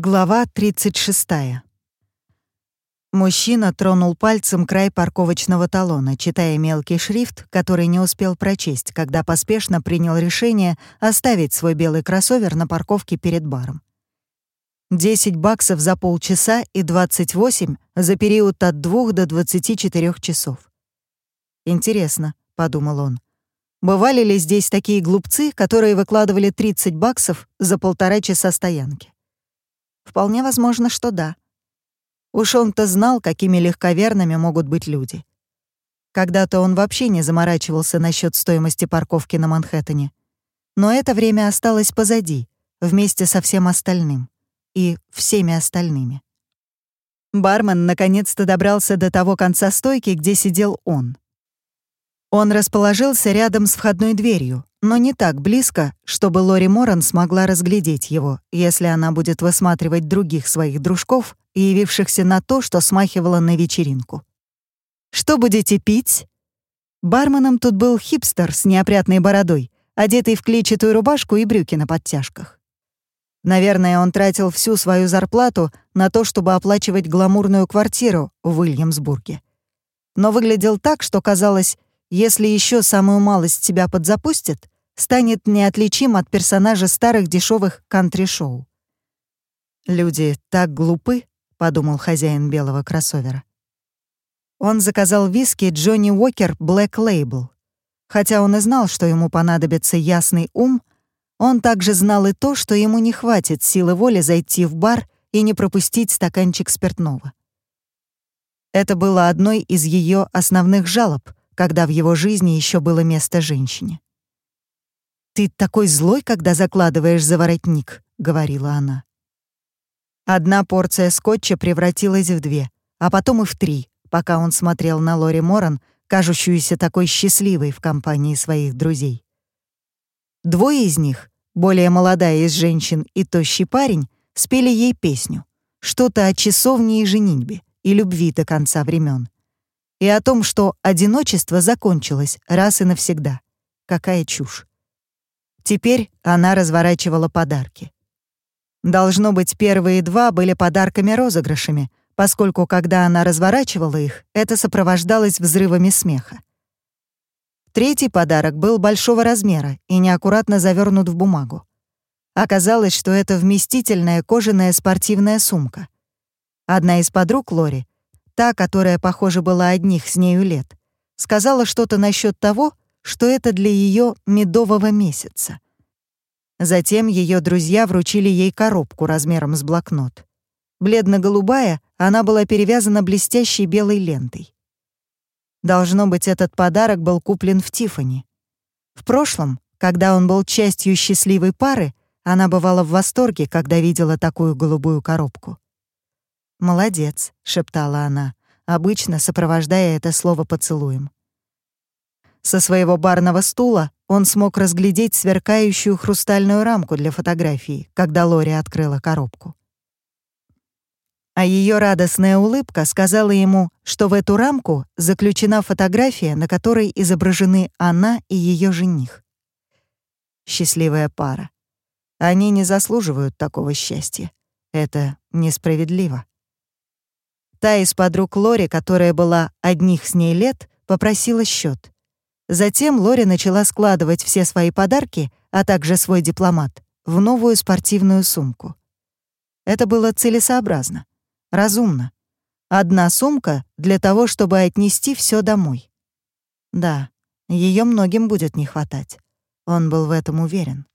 Глава 36. Мужчина тронул пальцем край парковочного талона, читая мелкий шрифт, который не успел прочесть, когда поспешно принял решение оставить свой белый кроссовер на парковке перед баром. 10 баксов за полчаса и 28 за период от 2 до 24 часов. «Интересно», — подумал он, — «бывали ли здесь такие глупцы, которые выкладывали 30 баксов за полтора часа стоянки?» Вполне возможно, что да. Уж он-то знал, какими легковерными могут быть люди. Когда-то он вообще не заморачивался насчет стоимости парковки на Манхэттене. Но это время осталось позади, вместе со всем остальным. И всеми остальными. Бармен наконец-то добрался до того конца стойки, где сидел он. Он расположился рядом с входной дверью, но не так близко, чтобы Лори Моран смогла разглядеть его, если она будет высматривать других своих дружков, явившихся на то, что смахивало на вечеринку. «Что будете пить?» Барменом тут был хипстер с неопрятной бородой, одетый в клетчатую рубашку и брюки на подтяжках. Наверное, он тратил всю свою зарплату на то, чтобы оплачивать гламурную квартиру в Уильямсбурге. Но выглядел так, что казалось, если еще самую малость тебя подзапустит, станет неотличим от персонажа старых дешевых кантри-шоу. «Люди так глупы», — подумал хозяин белого кроссовера. Он заказал виски Джонни Уокер Black Label. Хотя он и знал, что ему понадобится ясный ум, он также знал и то, что ему не хватит силы воли зайти в бар и не пропустить стаканчик спиртного. Это было одной из ее основных жалоб, когда в его жизни еще было место женщине. «Ты такой злой, когда закладываешь за воротник», — говорила она. Одна порция скотча превратилась в две, а потом и в три, пока он смотрел на Лори Моран, кажущуюся такой счастливой в компании своих друзей. Двое из них, более молодая из женщин и тощий парень, спели ей песню, что-то о часовне и женитьбе, и любви до конца времен и о том, что одиночество закончилось раз и навсегда. Какая чушь. Теперь она разворачивала подарки. Должно быть, первые два были подарками-розыгрышами, поскольку, когда она разворачивала их, это сопровождалось взрывами смеха. Третий подарок был большого размера и неаккуратно завернут в бумагу. Оказалось, что это вместительная кожаная спортивная сумка. Одна из подруг Лори та, которая, похоже, была одних с нею лет, сказала что-то насчет того, что это для ее медового месяца. Затем ее друзья вручили ей коробку размером с блокнот. Бледно-голубая, она была перевязана блестящей белой лентой. Должно быть, этот подарок был куплен в Тифани. В прошлом, когда он был частью счастливой пары, она бывала в восторге, когда видела такую голубую коробку. «Молодец», — шептала она, обычно сопровождая это слово поцелуем. Со своего барного стула он смог разглядеть сверкающую хрустальную рамку для фотографии, когда Лори открыла коробку. А ее радостная улыбка сказала ему, что в эту рамку заключена фотография, на которой изображены она и ее жених. Счастливая пара. Они не заслуживают такого счастья. Это несправедливо. Та из подруг Лори, которая была одних с ней лет, попросила счет. Затем Лори начала складывать все свои подарки, а также свой дипломат, в новую спортивную сумку. Это было целесообразно, разумно. Одна сумка для того, чтобы отнести все домой. Да, ее многим будет не хватать. Он был в этом уверен.